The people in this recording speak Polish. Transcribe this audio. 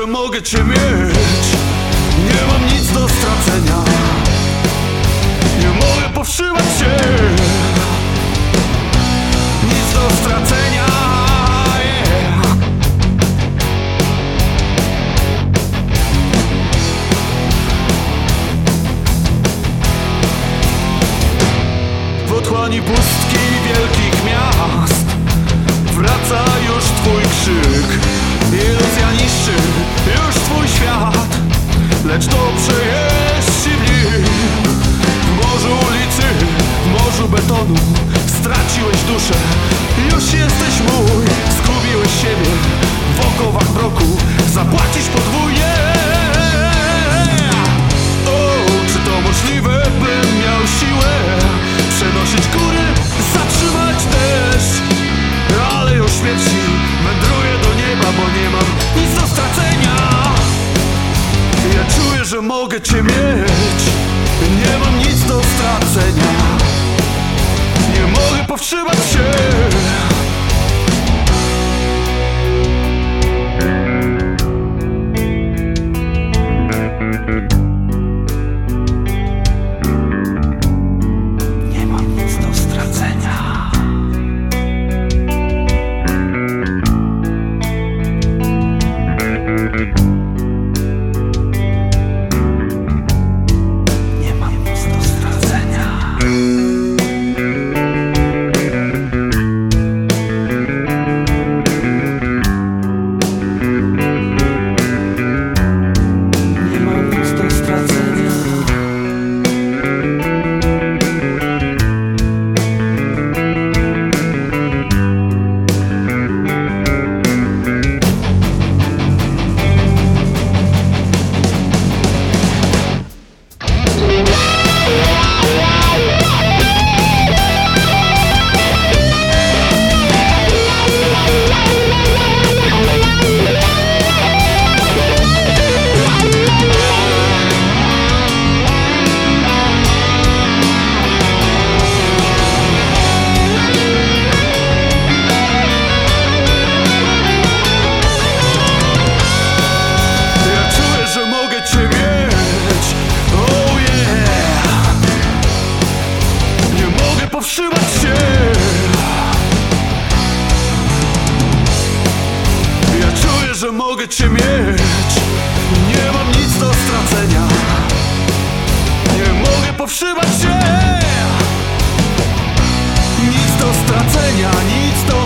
mogę cię mieć. Nie mam nic do stracenia. Nie mogę powstrzymać się. Nic do stracenia. Yeah. W otchłani pustki wielkich miast Wraca już twój krzyk Zapłacić podwójnie. O, czy to możliwe, bym miał siłę Przenosić góry, zatrzymać deszcz? Aleją śmierci Wędruję do nieba, bo nie mam nic do stracenia. Ja czuję, że mogę cię mieć. Nie mam nic do stracenia. Nie mogę powstrzymać się powstrzymać się. Ja czuję, że mogę cię mieć. Nie mam nic do stracenia. Nie mogę powstrzymać się. Nic do stracenia, nic do